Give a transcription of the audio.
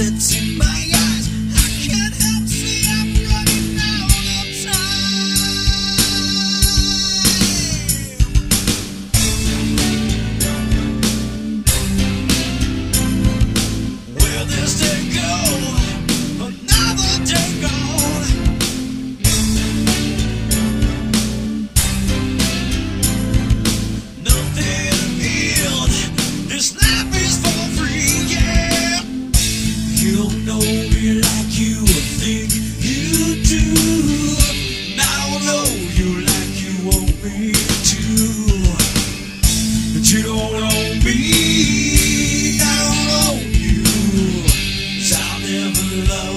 that's in my You don't own me, I don't own I'll never love